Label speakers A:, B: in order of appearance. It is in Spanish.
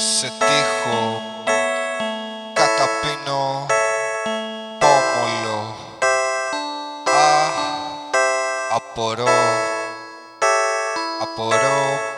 A: se dijo catapino pómulo a aporó aporó